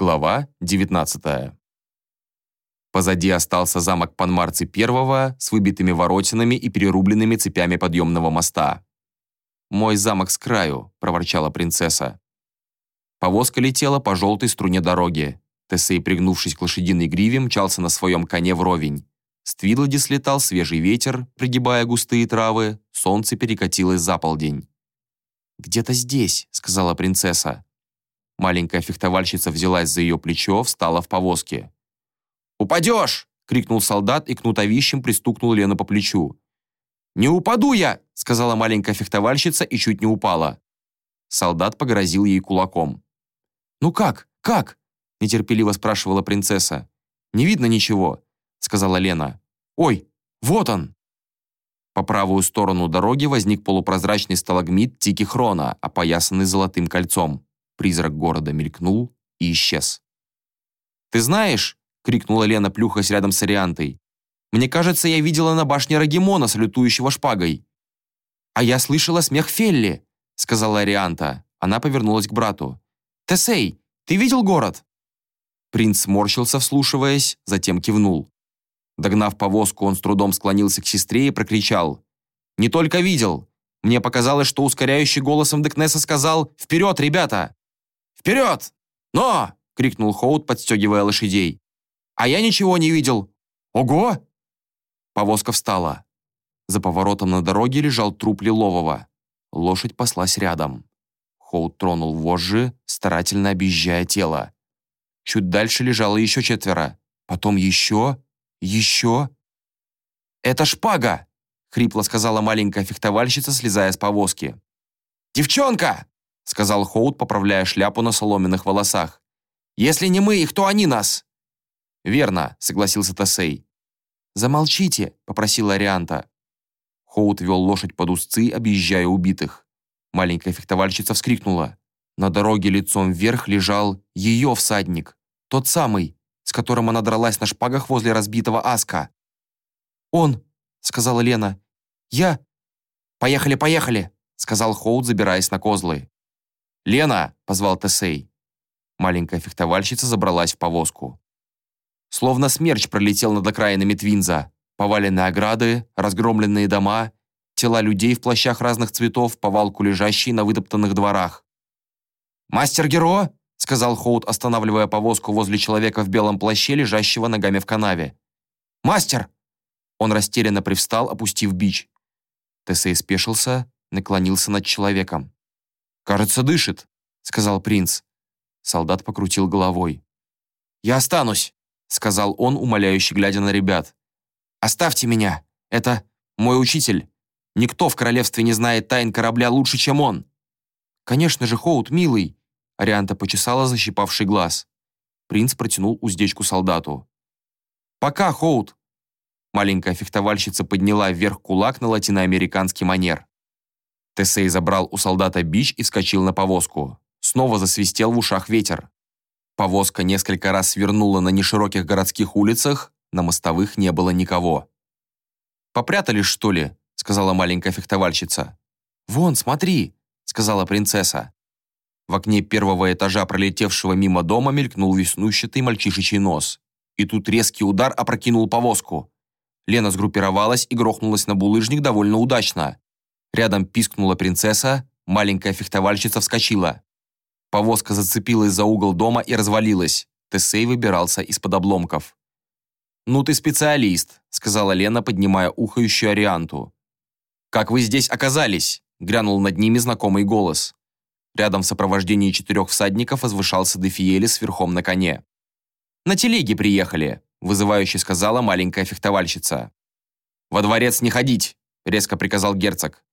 Глава 19. Позади остался замок Панмарцы I с выбитыми воротинами и перерубленными цепями подъемного моста. «Мой замок с краю», – проворчала принцесса. Повозка летела по желтой струне дороги. Тесей, пригнувшись к лошадиной гриве, мчался на своем коне вровень. С Твидлади слетал свежий ветер, пригибая густые травы, солнце перекатилось за полдень. «Где-то здесь», — сказала принцесса. Маленькая фехтовальщица взялась за ее плечо, встала в повозке. «Упадешь!» — крикнул солдат и кнутовищем пристукнул Лену по плечу. «Не упаду я!» — сказала маленькая фехтовальщица и чуть не упала. Солдат погрозил ей кулаком. «Ну как? Как?» — нетерпеливо спрашивала принцесса. «Не видно ничего», — сказала Лена. «Ой, вот он!» По правую сторону дороги возник полупрозрачный сталагмит Тики Хрона, опоясанный золотым кольцом. Призрак города мелькнул и исчез. «Ты знаешь?» — крикнула Лена, плюхаясь рядом с Ариантой. «Мне кажется, я видела на башне Рагимона, салютующего шпагой». «А я слышала смех Фелли», — сказала Арианта. Она повернулась к брату. «Тесей, ты видел город?» Принц сморщился, вслушиваясь, затем кивнул. Догнав повозку, он с трудом склонился к сестре и прокричал. «Не только видел. Мне показалось, что ускоряющий голосом Декнеса сказал «Вперед, ребята!» «Вперед! Но!» — крикнул Хоут, подстегивая лошадей. «А я ничего не видел! Ого!» Повозка встала. За поворотом на дороге лежал труп Лилового. Лошадь паслась рядом. Хоут тронул вожжи, старательно объезжая тело. Чуть дальше лежало еще четверо. Потом еще, еще. «Это шпага!» — хрипло сказала маленькая фехтовальщица, слезая с повозки. «Девчонка!» Сказал Хоут, поправляя шляпу на соломенных волосах. «Если не мы их, то они нас!» «Верно», — согласился Тесей. «Замолчите», — попросила Арианта. Хоут вел лошадь под узцы, объезжая убитых. Маленькая фехтовальщица вскрикнула. На дороге лицом вверх лежал ее всадник. Тот самый, с которым она дралась на шпагах возле разбитого аска. «Он», — сказала Лена. «Я...» «Поехали, поехали», — сказал Хоут, забираясь на козлы. «Лена!» – позвал Тесей. Маленькая фехтовальщица забралась в повозку. Словно смерч пролетел над окраинами Твинза. Поваленные ограды, разгромленные дома, тела людей в плащах разных цветов, повалку лежащие на вытоптанных дворах. «Мастер Геро!» – сказал Хоут, останавливая повозку возле человека в белом плаще, лежащего ногами в канаве. «Мастер!» Он растерянно привстал, опустив бич. Тесей спешился, наклонился над человеком. «Кажется, дышит», — сказал принц. Солдат покрутил головой. «Я останусь», — сказал он, умоляюще глядя на ребят. «Оставьте меня. Это мой учитель. Никто в королевстве не знает тайн корабля лучше, чем он». «Конечно же, Хоут, милый», — Арианта почесала защипавший глаз. Принц протянул уздечку солдату. «Пока, Хоут!» Маленькая фехтовальщица подняла вверх кулак на латиноамериканский манер. Тесей забрал у солдата бич и вскочил на повозку. Снова засвистел в ушах ветер. Повозка несколько раз свернула на нешироких городских улицах, на мостовых не было никого. «Попрятались, что ли?» — сказала маленькая фехтовальщица. «Вон, смотри!» — сказала принцесса. В окне первого этажа, пролетевшего мимо дома, мелькнул веснущатый мальчишечий нос. И тут резкий удар опрокинул повозку. Лена сгруппировалась и грохнулась на булыжник довольно удачно. Рядом пискнула принцесса, маленькая фехтовальщица вскочила. Повозка зацепилась за угол дома и развалилась. Тесей выбирался из-под обломков. «Ну ты специалист», — сказала Лена, поднимая ухающую Арианту. «Как вы здесь оказались?» — грянул над ними знакомый голос. Рядом в сопровождении четырех всадников возвышался Дефиелис верхом на коне. «На телеге приехали», — вызывающе сказала маленькая фехтовальщица. «Во дворец не ходить», — резко приказал герцог.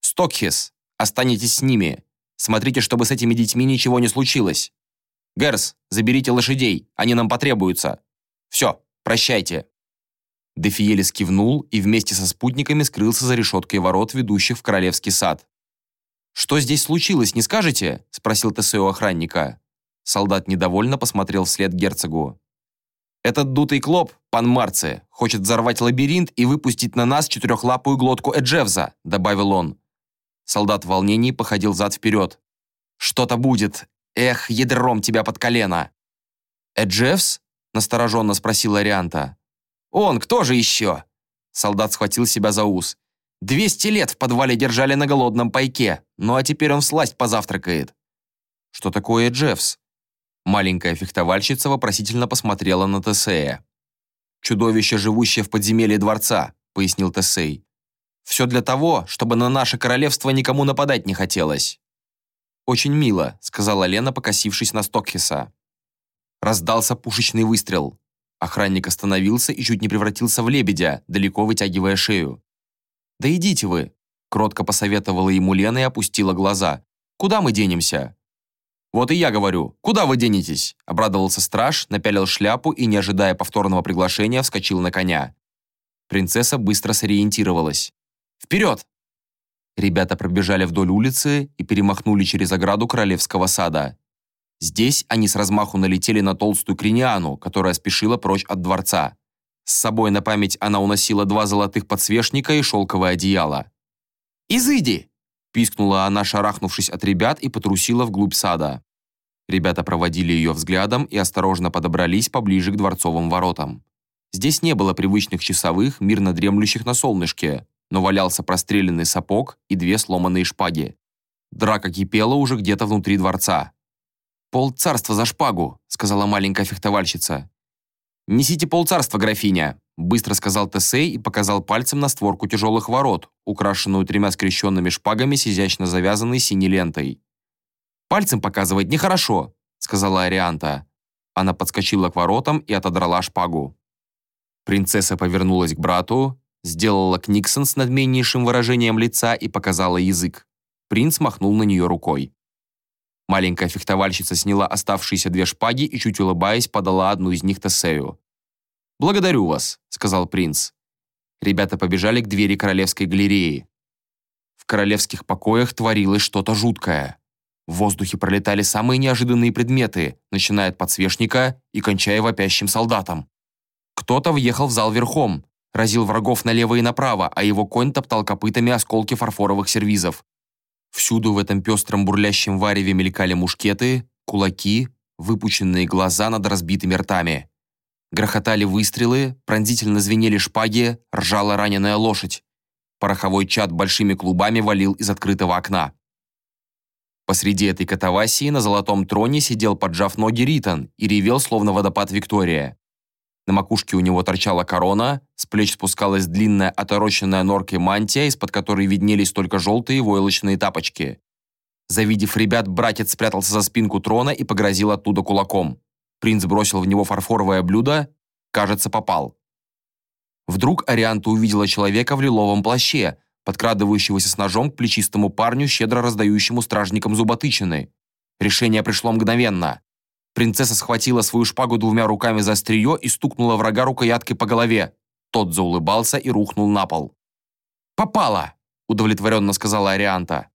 Стокхис, останетесь с ними. Смотрите, чтобы с этими детьми ничего не случилось. Герс, заберите лошадей, они нам потребуются. Все, прощайте». Дефиелис кивнул и вместе со спутниками скрылся за решеткой ворот, ведущих в королевский сад. «Что здесь случилось, не скажете?» – спросил Тесео охранника. Солдат недовольно посмотрел вслед герцогу. «Этот дутый клоп, пан Марце, хочет взорвать лабиринт и выпустить на нас четырехлапую глотку Эджевза», – добавил он. Солдат в волнении походил зад-вперед. «Что-то будет! Эх, ядром тебя под колено!» «Эджевс?» – настороженно спросила Арианта. «Он, кто же еще?» Солдат схватил себя за ус. «Двести лет в подвале держали на голодном пайке, ну а теперь он всласть позавтракает». «Что такое Джеффс?» Маленькая фехтовальщица вопросительно посмотрела на Тесея. «Чудовище, живущее в подземелье дворца», — пояснил Тесей. «Все для того, чтобы на наше королевство никому нападать не хотелось». «Очень мило», — сказала Лена, покосившись на Стокхиса. Раздался пушечный выстрел. Охранник остановился и чуть не превратился в лебедя, далеко вытягивая шею. «Да идите вы», — кротко посоветовала ему Лена и опустила глаза. «Куда мы денемся?» «Вот и я говорю, куда вы денетесь?» – обрадовался страж, напялил шляпу и, не ожидая повторного приглашения, вскочил на коня. Принцесса быстро сориентировалась. «Вперед!» Ребята пробежали вдоль улицы и перемахнули через ограду королевского сада. Здесь они с размаху налетели на толстую криниану, которая спешила прочь от дворца. С собой на память она уносила два золотых подсвечника и шелковое одеяло. «Изыди!» Пискнула она, шарахнувшись от ребят, и потрусила вглубь сада. Ребята проводили ее взглядом и осторожно подобрались поближе к дворцовым воротам. Здесь не было привычных часовых, мирно дремлющих на солнышке, но валялся простреленный сапог и две сломанные шпаги. Драка кипела уже где-то внутри дворца. «Пол царства за шпагу», — сказала маленькая фехтовальщица. «Несите полцарства, графиня», — быстро сказал Тесей и показал пальцем на створку тяжелых ворот, украшенную тремя скрещенными шпагами с изящно завязанной синей лентой. «Пальцем показывать нехорошо», — сказала Арианта. Она подскочила к воротам и отодрала шпагу. Принцесса повернулась к брату, сделала книксон с надменнейшим выражением лица и показала язык. Принц махнул на нее рукой. Маленькая фехтовальщица сняла оставшиеся две шпаги и, чуть улыбаясь, подала одну из них Тесею. «Благодарю вас», — сказал принц. Ребята побежали к двери королевской галереи. В королевских покоях творилось что-то жуткое. В воздухе пролетали самые неожиданные предметы, начиная от подсвечника и кончая вопящим солдатом. Кто-то въехал в зал верхом, разил врагов налево и направо, а его конь топтал копытами осколки фарфоровых сервизов. Всюду в этом пестром бурлящем вареве мелькали мушкеты, кулаки, выпученные глаза над разбитыми ртами. Грохотали выстрелы, пронзительно звенели шпаги, ржала раненая лошадь. Пороховой чад большими клубами валил из открытого окна. Посреди этой катавасии на золотом троне сидел, поджав ноги Ритон, и ревел, словно водопад Виктория. На макушке у него торчала корона, с плеч спускалась длинная отороченная норкой мантия, из-под которой виднелись только желтые войлочные тапочки. Завидев ребят, братец спрятался за спинку трона и погрозил оттуда кулаком. Принц бросил в него фарфоровое блюдо. Кажется, попал. Вдруг Арианта увидела человека в лиловом плаще, подкрадывающегося с ножом к плечистому парню, щедро раздающему стражникам зуботычины. Решение пришло мгновенно. Принцесса схватила свою шпагу двумя руками за острие и стукнула врага рукояткой по голове. Тот заулыбался и рухнул на пол. «Попала!» – удовлетворенно сказала Арианта.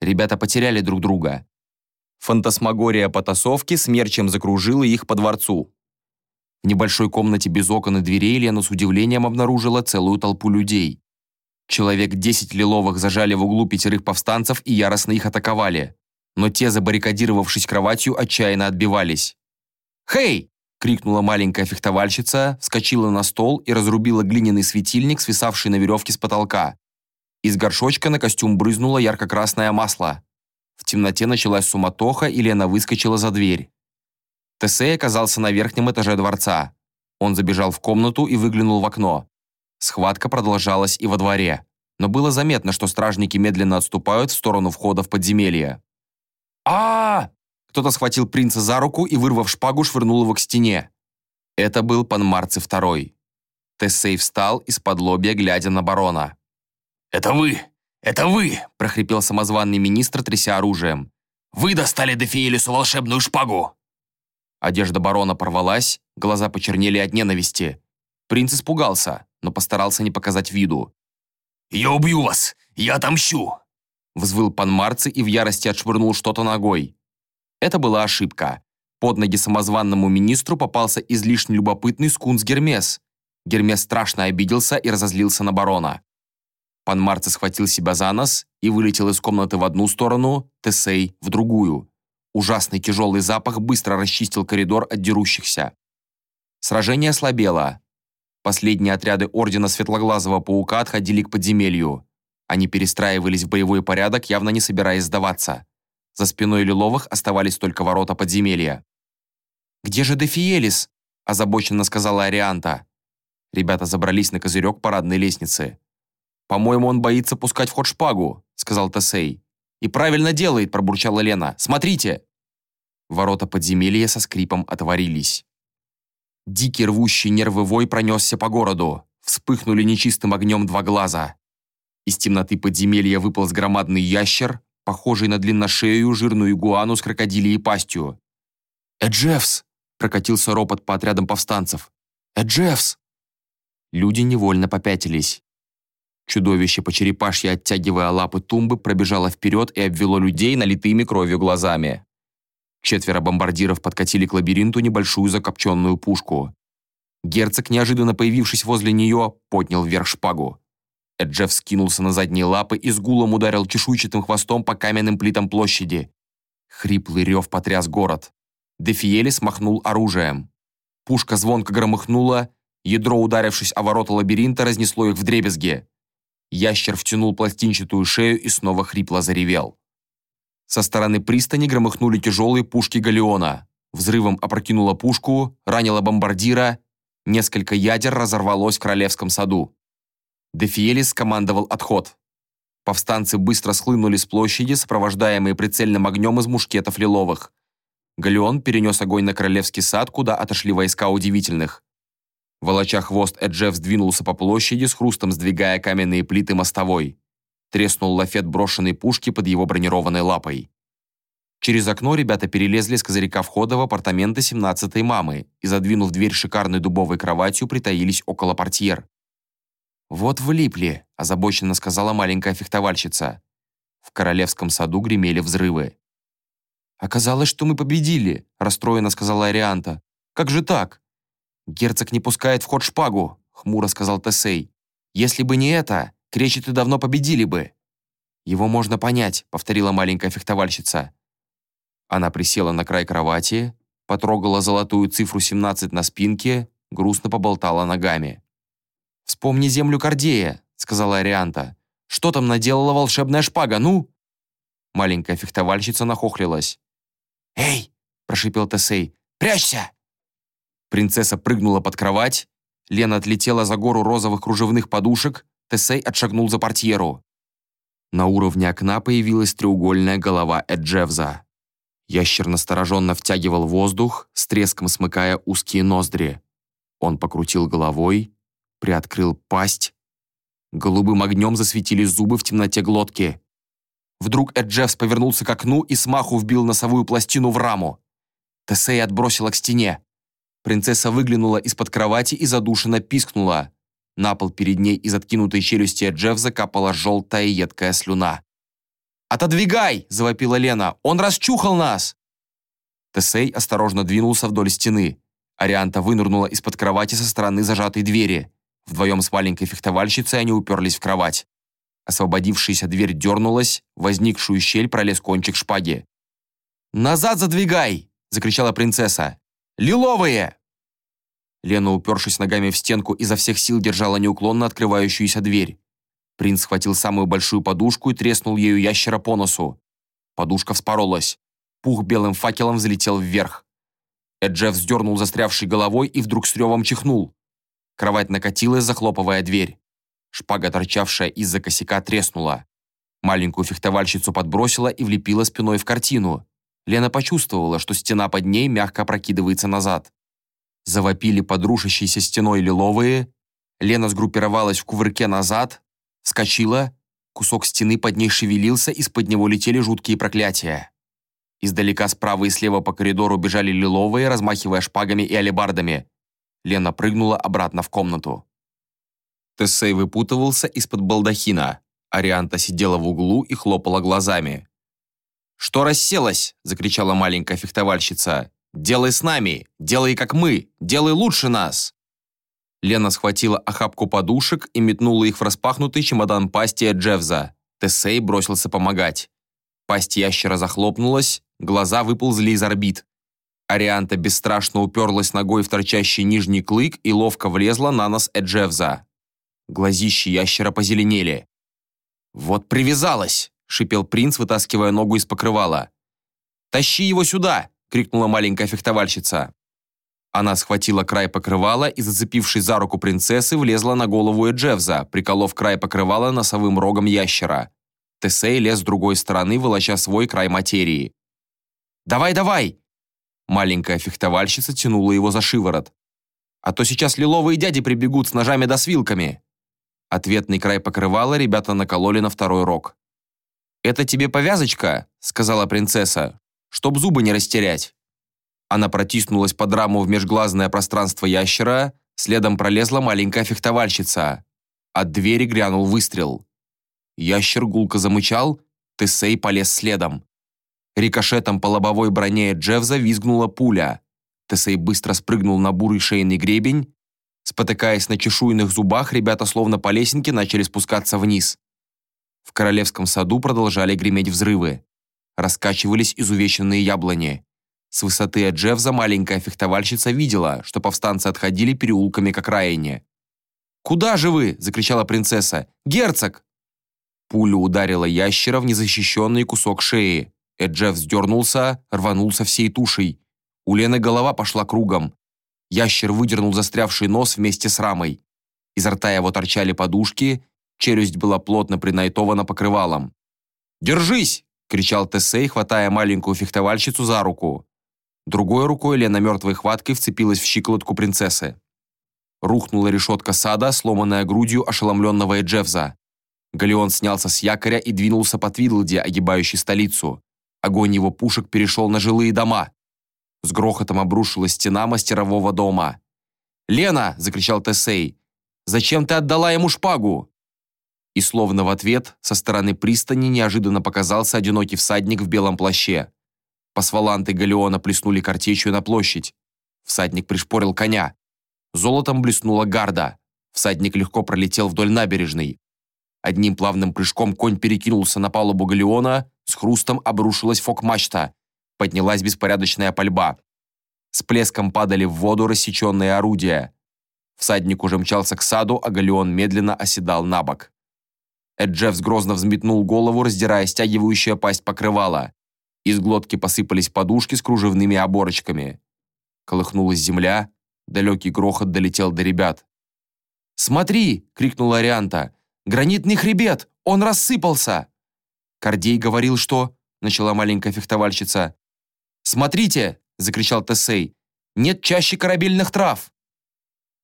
Ребята потеряли друг друга. Фантасмагория потасовки смерчем закружила их по дворцу. В небольшой комнате без окон и дверей Лена с удивлением обнаружила целую толпу людей. Человек десять лиловых зажали в углу пятерых повстанцев и яростно их атаковали но те, забаррикадировавшись кроватью, отчаянно отбивались. «Хей!» — крикнула маленькая фехтовальщица, вскочила на стол и разрубила глиняный светильник, свисавший на веревке с потолка. Из горшочка на костюм брызнуло ярко-красное масло. В темноте началась суматоха, и Лена выскочила за дверь. Тесей оказался на верхнем этаже дворца. Он забежал в комнату и выглянул в окно. Схватка продолжалась и во дворе. Но было заметно, что стражники медленно отступают в сторону входа в подземелье а, Кто-то схватил принца за руку и, вырвав шпагу, швырнул его к стене. Это был пан Марци II. Тессей встал из-под лобья, глядя на барона. «Это вы! Это вы!» – прохрипел самозванный министр, тряся оружием. «Вы достали Дефиелису волшебную шпагу!» Одежда барона порвалась, глаза почернели от ненависти. Принц испугался, но постарался не показать виду. «Я убью вас! Я отомщу!» Взвыл пан Марци и в ярости отшвырнул что-то ногой. Это была ошибка. Под ноги самозванному министру попался излишне любопытный скунс Гермес. Гермес страшно обиделся и разозлился на барона. Пан Марци схватил себя за нос и вылетел из комнаты в одну сторону, Тесей – в другую. Ужасный тяжелый запах быстро расчистил коридор от дерущихся. Сражение слабело. Последние отряды Ордена Светлоглазого Паука отходили к подземелью. Они перестраивались в боевой порядок, явно не собираясь сдаваться. За спиной Лиловых оставались только ворота подземелья. «Где же Дефиелис?» – озабоченно сказала Арианта. Ребята забрались на козырек парадной лестницы. «По-моему, он боится пускать в ход шпагу», – сказал Тесей. «И правильно делает», – пробурчала Лена. «Смотрите!» Ворота подземелья со скрипом отворились. Дикий рвущий нервы вой пронесся по городу. Вспыхнули нечистым огнем два глаза. Из темноты подземелья выполз громадный ящер, похожий на длинношею жирную игуану с крокодилией пастью. «Эджевс!» – прокатился ропот по отрядам повстанцев. «Эджевс!» Люди невольно попятились. Чудовище по черепашье, оттягивая лапы тумбы, пробежало вперед и обвело людей налитыми кровью глазами. Четверо бомбардиров подкатили к лабиринту небольшую закопченную пушку. Герцог, неожиданно появившись возле нее, поднял вверх шпагу. Эджеф скинулся на задние лапы и с гулом ударил чешуйчатым хвостом по каменным плитам площади. Хриплый рев потряс город. Дефиели смахнул оружием. Пушка звонко громыхнула, ядро, ударившись о ворота лабиринта, разнесло их в дребезги. Ящер втянул пластинчатую шею и снова хрипло заревел. Со стороны пристани громыхнули тяжелые пушки галеона. Взрывом опрокинула пушку, ранила бомбардира. Несколько ядер разорвалось в королевском саду. Дефиелис командовал отход. Повстанцы быстро схлынули с площади, сопровождаемые прицельным огнем из мушкетов лиловых. Галеон перенес огонь на королевский сад, куда отошли войска удивительных. Волоча хвост, Эджев сдвинулся по площади, с хрустом сдвигая каменные плиты мостовой. Треснул лафет брошенной пушки под его бронированной лапой. Через окно ребята перелезли с козырька входа в апартаменты 17-й мамы и, задвинув дверь шикарной дубовой кроватью, притаились около портьер. «Вот влипли», – озабоченно сказала маленькая фехтовальщица. В королевском саду гремели взрывы. «Оказалось, что мы победили», – расстроенно сказала Арианта. «Как же так?» «Герцог не пускает в ход шпагу», – хмуро сказал Тесей. «Если бы не это, Кречеты давно победили бы». «Его можно понять», — повторила маленькая фехтовальщица. Она присела на край кровати, потрогала золотую цифру 17 на спинке, грустно поболтала ногами. «Вспомни землю Кордея», — сказала Арианта. «Что там наделала волшебная шпага, ну?» Маленькая фехтовальщица нахохлилась. «Эй!» – прошипел Тесей. «Прячься!» Принцесса прыгнула под кровать, Лена отлетела за гору розовых кружевных подушек, Тесей отшагнул за портьеру. На уровне окна появилась треугольная голова Эджевза. Ящер настороженно втягивал воздух, с треском смыкая узкие ноздри. Он покрутил головой, приоткрыл пасть. Голубым огнем засветили зубы в темноте глотки. Вдруг Эджевс повернулся к окну и смаху вбил носовую пластину в раму. Тесей отбросила к стене. Принцесса выглянула из-под кровати и задушенно пискнула. На пол перед ней из откинутой челюсти Джефф закапала желтая едкая слюна. «Отодвигай!» – завопила Лена. «Он расчухал нас!» Тесей осторожно двинулся вдоль стены. Арианта вынырнула из-под кровати со стороны зажатой двери. Вдвоем с маленькой фехтовальщицей они уперлись в кровать. Освободившаяся дверь дернулась, возникшую щель пролез кончик шпаги. «Назад задвигай!» – закричала принцесса. «Лиловые!» Лена, упершись ногами в стенку, изо всех сил держала неуклонно открывающуюся дверь. Принц схватил самую большую подушку и треснул ею ящера по носу. Подушка вспоролась. Пух белым факелом взлетел вверх. Эджеф вздернул застрявшей головой и вдруг с ревом чихнул. Кровать накатилась, захлопывая дверь. Шпага, торчавшая из-за косяка, треснула. Маленькую фехтовальщицу подбросила и влепила спиной в картину. Лена почувствовала, что стена под ней мягко опрокидывается назад. Завопили подрушащейся стеной лиловые. Лена сгруппировалась в кувырке назад, вскочила. Кусок стены под ней шевелился, из-под него летели жуткие проклятия. Издалека справа и слева по коридору бежали лиловые, размахивая шпагами и алебардами. Лена прыгнула обратно в комнату. Тессей выпутывался из-под балдахина. Арианта сидела в углу и хлопала глазами. «Что расселась?» – закричала маленькая фехтовальщица. Делай с нами, делай как мы, делай лучше нас!» Лена схватила охапку подушек и метнула их в распахнутый чемодан пасти Джевза. Тесей бросился помогать. Пасть ящера захлопнулась, глаза выползли из орбит. Арианта бесстрашно уперлась ногой в торчащий нижний клык и ловко влезла на нос Эджевза. Глазищи ящера позеленели. «Вот привязалась!» — шипел принц, вытаскивая ногу из покрывала. «Тащи его сюда!» — крикнула маленькая фехтовальщица. Она схватила край покрывала и, зацепившись за руку принцессы, влезла на голову Эджевза, приколов край покрывала носовым рогом ящера. Тесей лез с другой стороны, волоча свой край материи. «Давай, давай!» Маленькая фехтовальщица тянула его за шиворот. «А то сейчас лиловые дяди прибегут с ножами да с вилками!» Ответный край покрывала ребята накололи на второй рог. «Это тебе повязочка?» — сказала принцесса. «Чтоб зубы не растерять». Она протиснулась под раму в межглазное пространство ящера, следом пролезла маленькая фехтовальщица. От двери грянул выстрел. Ящер гулко замычал, Тесей полез следом. Рикошетом по лобовой броне Джевза визгнула пуля. Тесей быстро спрыгнул на бурый шейный гребень. Спотыкаясь на чешуйных зубах, ребята словно по лесенке начали спускаться вниз. В королевском саду продолжали греметь взрывы. Раскачивались изувеченные яблони. С высоты Джевза маленькая фехтовальщица видела, что повстанцы отходили переулками к окраине. «Куда же вы?» – закричала принцесса. «Герцог!» Пуля ударила ящера в незащищенный кусок шеи. Эджев сдернулся, рванулся всей тушей. У Лены голова пошла кругом. Ящер выдернул застрявший нос вместе с рамой. Изо рта его торчали подушки, челюсть была плотно принайтована покрывалом. «Держись!» – кричал Тесей, хватая маленькую фехтовальщицу за руку. Другой рукой Лена мертвой хваткой вцепилась в щиколотку принцессы. Рухнула решетка сада, сломанная грудью ошеломленного Эджевза. Галеон снялся с якоря и двинулся по Твидлде, огибающей столицу. Огонь его пушек перешел на жилые дома. С грохотом обрушилась стена мастерового дома. «Лена!» – закричал Тесей. «Зачем ты отдала ему шпагу?» И словно в ответ со стороны пристани неожиданно показался одинокий всадник в белом плаще. Пасваланты галеона плеснули картечью на площадь. Всадник пришпорил коня. Золотом блеснула гарда. Всадник легко пролетел вдоль набережной. Одним плавным прыжком конь перекинулся на палубу галеона, с хрустом обрушилась фок-мачта. Поднялась беспорядочная пальба. С плеском падали в воду рассеченные орудия. Всадник уже мчался к саду, а галеон медленно оседал на бок. Эджефс грозно взметнул голову, раздирая стягивающая пасть покрывала. Из глотки посыпались подушки с кружевными оборочками. Колыхнулась земля, далекий грохот долетел до ребят. «Смотри!» — крикнула Арианта. «Гранитный хребет! Он рассыпался!» Кордей говорил, что... — начала маленькая фехтовальщица. «Смотрите!» — закричал Тесей. «Нет чаще корабельных трав!»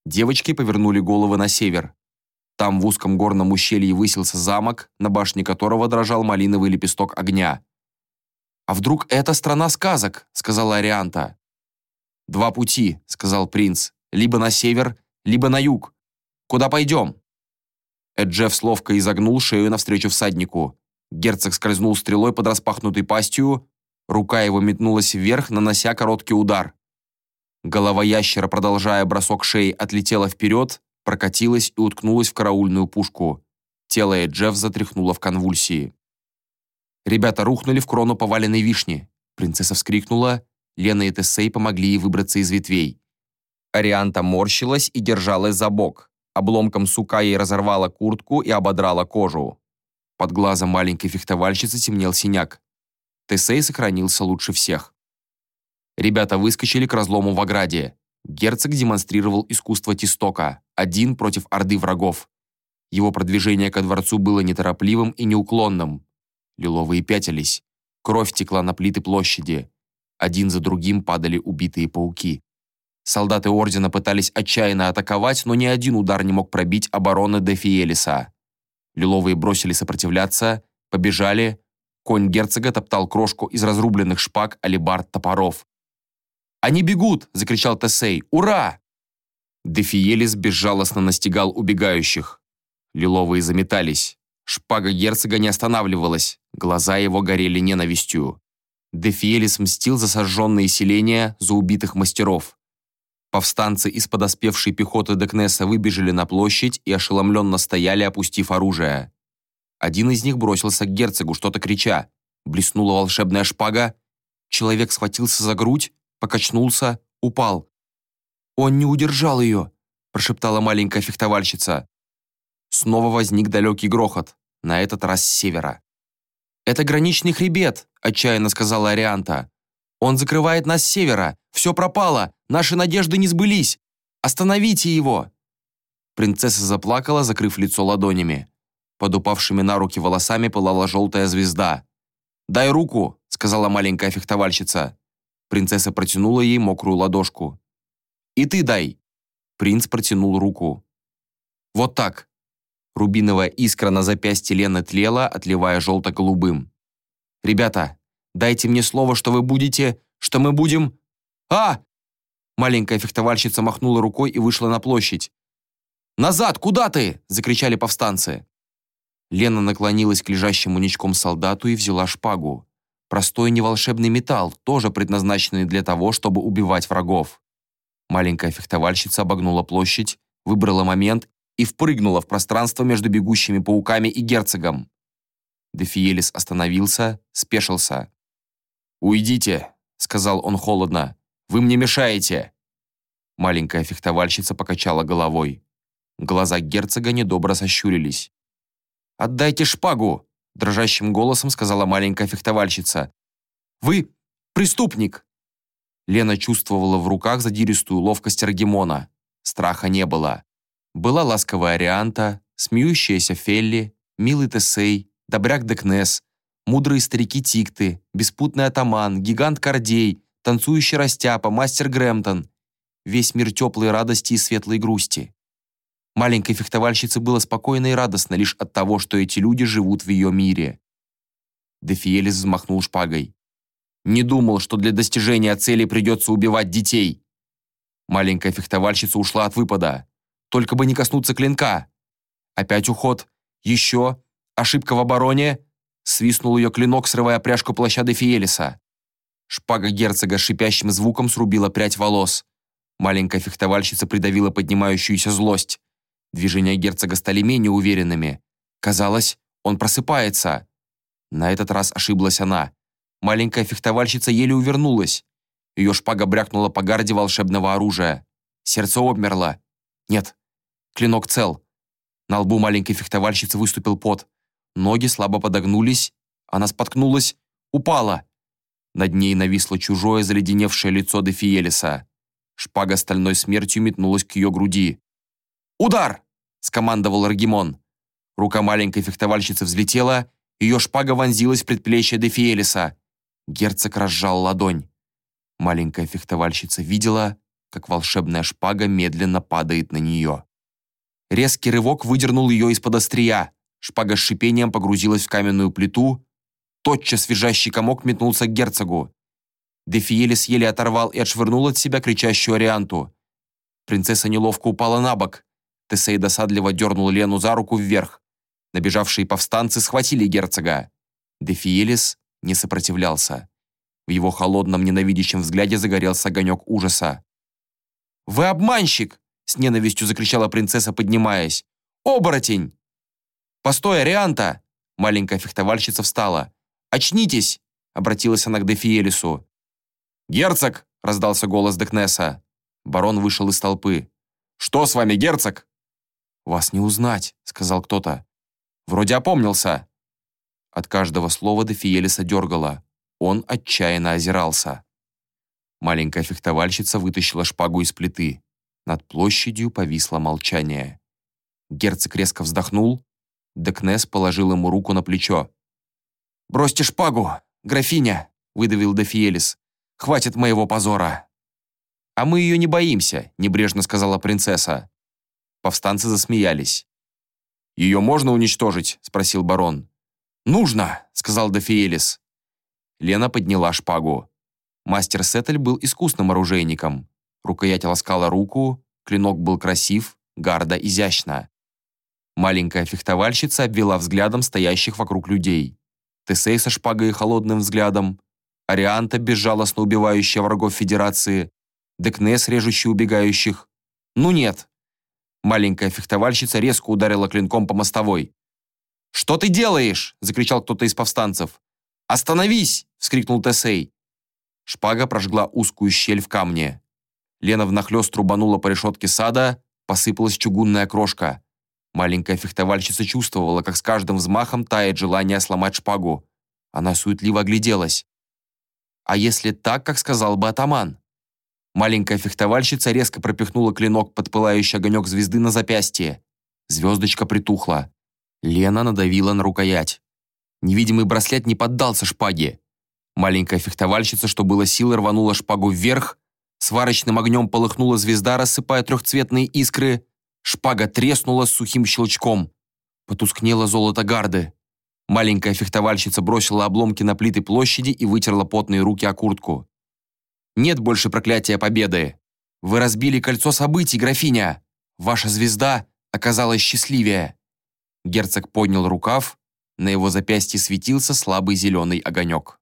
Девочки повернули головы на север. Там в узком горном ущелье высился замок, на башне которого дрожал малиновый лепесток огня. «А вдруг это страна сказок?» — сказала Арианта. «Два пути», — сказал принц. «Либо на север, либо на юг. Куда пойдем?» Эджеф ловко изогнул шею навстречу всаднику. Герцог скользнул стрелой под распахнутой пастью. Рука его метнулась вверх, нанося короткий удар. Голова ящера, продолжая бросок шеи, отлетела вперед, прокатилась и уткнулась в караульную пушку. Тело Эджеф затряхнуло в конвульсии. Ребята рухнули в крону поваленной вишни. Принцесса вскрикнула. Лена и Тесей помогли ей выбраться из ветвей. Арианта морщилась и держалась за бок. Обломком сука ей разорвала куртку и ободрала кожу. Под глазом маленькой фехтовальщицы темнел синяк. Тесей сохранился лучше всех. Ребята выскочили к разлому в ограде. Герцог демонстрировал искусство Тистока, один против орды врагов. Его продвижение ко дворцу было неторопливым и неуклонным. Лиловые пятились. Кровь текла на плиты площади. Один за другим падали убитые пауки. Солдаты Ордена пытались отчаянно атаковать, но ни один удар не мог пробить обороны Дефиелиса. Лиловые бросили сопротивляться, побежали. Конь герцога топтал крошку из разрубленных шпаг алибард топоров. «Они бегут!» – закричал Тесей. «Ура!» Дефиелис безжалостно настигал убегающих. Лиловые заметались. Шпага герцога не останавливалась, глаза его горели ненавистью. Дефиелис мстил за сожженные селения, за убитых мастеров. Повстанцы из подоспевшей пехоты Декнеса выбежали на площадь и ошеломленно стояли, опустив оружие. Один из них бросился к герцогу, что-то крича. Блеснула волшебная шпага. Человек схватился за грудь, покачнулся, упал. «Он не удержал ее», – прошептала маленькая фехтовальщица. Снова возник далекий грохот, на этот раз с севера. «Это граничный хребет», – отчаянно сказала Арианта. «Он закрывает нас с севера. Все пропало. Наши надежды не сбылись. Остановите его!» Принцесса заплакала, закрыв лицо ладонями. Под упавшими на руки волосами пылала желтая звезда. «Дай руку», — сказала маленькая фехтовальщица. Принцесса протянула ей мокрую ладошку. «И ты дай!» Принц протянул руку. «Вот так!» Рубиновая искра на запястье Лены тлела, отливая желто-голубым. «Ребята, дайте мне слово, что вы будете, что мы будем...» «А!» Маленькая фехтовальщица махнула рукой и вышла на площадь. «Назад! Куда ты?» – закричали повстанцы. Лена наклонилась к лежащему ничком солдату и взяла шпагу. Простой неволшебный металл, тоже предназначенный для того, чтобы убивать врагов. Маленькая фехтовальщица обогнула площадь, выбрала момент и впрыгнула в пространство между бегущими пауками и герцогом. Дефиелис остановился, спешился. «Уйдите», — сказал он холодно. «Вы мне мешаете». Маленькая фехтовальщица покачала головой. Глаза герцога недобро сощурились. «Отдайте шпагу!» – дрожащим голосом сказала маленькая фехтовальщица. «Вы преступник!» Лена чувствовала в руках задиристую ловкость Аргимона. Страха не было. Была ласковая Арианта, смеющаяся Фелли, милый Тесей, добряк Декнес, мудрые старики Тикты, беспутный атаман, гигант Кордей, танцующий Растяпа, мастер Грэмптон. Весь мир теплой радости и светлой грусти. Маленькой фехтовальщице было спокойно и радостно лишь от того, что эти люди живут в ее мире. Дефиелис взмахнул шпагой. «Не думал, что для достижения цели придется убивать детей!» Маленькая фехтовальщица ушла от выпада. Только бы не коснуться клинка. Опять уход. Еще. Ошибка в обороне. Свистнул ее клинок, срывая пряжку плаща Дефиелиса. Шпага герцога шипящим звуком срубила прядь волос. Маленькая фехтовальщица придавила поднимающуюся злость. Движения герцога стали менее уверенными. Казалось, он просыпается. На этот раз ошиблась она. Маленькая фехтовальщица еле увернулась. Ее шпага брякнула по гарде волшебного оружия. Сердце обмерло. Нет, клинок цел. На лбу маленькой фехтовальщицы выступил пот. Ноги слабо подогнулись. Она споткнулась, упала. Над ней нависло чужое заледеневшее лицо Дефиелиса. Шпага стальной смертью метнулась к ее груди. «Удар!» – скомандовал Аргимон. Рука маленькой фехтовальщицы взлетела, ее шпага вонзилась в предплечье Дефиелиса. Герцог разжал ладонь. Маленькая фехтовальщица видела, как волшебная шпага медленно падает на нее. Резкий рывок выдернул ее из-под острия. Шпага с шипением погрузилась в каменную плиту. Тотчас свежащий комок метнулся к герцогу. Дефиелис еле оторвал и отшвырнул от себя кричащую Арианту. Принцесса неловко упала на бок. Тесей досадливо дернул Лену за руку вверх. Набежавшие повстанцы схватили герцога. Дефиелис не сопротивлялся. В его холодном ненавидящем взгляде загорелся огонек ужаса. «Вы обманщик!» — с ненавистью закричала принцесса, поднимаясь. «Оборотень!» «Постой, Арианта!» Маленькая фехтовальщица встала. «Очнитесь!» — обратилась она к Дефиелису. «Герцог!» — раздался голос Декнеса. Барон вышел из толпы. «Что с вами, герцог?» «Вас не узнать», — сказал кто-то. «Вроде опомнился». От каждого слова Дефиелиса дергала. Он отчаянно озирался. Маленькая фехтовальщица вытащила шпагу из плиты. Над площадью повисло молчание. Герцог резко вздохнул. Декнес положил ему руку на плечо. «Бросьте шпагу, графиня!» — выдавил Дефиелис. «Хватит моего позора!» «А мы ее не боимся», — небрежно сказала принцесса. Повстанцы засмеялись. «Ее можно уничтожить?» – спросил барон. «Нужно!» – сказал Дофиелис. Лена подняла шпагу. Мастер Сеттель был искусным оружейником. Рукоять ласкала руку, клинок был красив, гарда изящна. Маленькая фехтовальщица обвела взглядом стоящих вокруг людей. Тесей со шпагой и холодным взглядом, Арианта, безжалостно убивающая врагов Федерации, Декнес, режущий убегающих. Ну нет, Маленькая фехтовальщица резко ударила клинком по мостовой. «Что ты делаешь?» – закричал кто-то из повстанцев. «Остановись!» – вскрикнул Тесей. Шпага прожгла узкую щель в камне. Лена внахлёст трубанула по решетке сада, посыпалась чугунная крошка. Маленькая фехтовальщица чувствовала, как с каждым взмахом тает желание сломать шпагу. Она суетливо огляделась. А если так, как сказал бы атаман? Маленькая фехтовальщица резко пропихнула клинок под пылающий огонек звезды на запястье. Звездочка притухла. Лена надавила на рукоять. Невидимый браслет не поддался шпаге. Маленькая фехтовальщица, что было силы, рванула шпагу вверх. Сварочным огнем полыхнула звезда, рассыпая трехцветные искры. Шпага треснула с сухим щелчком. Потускнело золото гарды. Маленькая фехтовальщица бросила обломки на плиты площади и вытерла потные руки о куртку. «Нет больше проклятия победы! Вы разбили кольцо событий, графиня! Ваша звезда оказалась счастливее!» Герцог поднял рукав, на его запястье светился слабый зеленый огонек.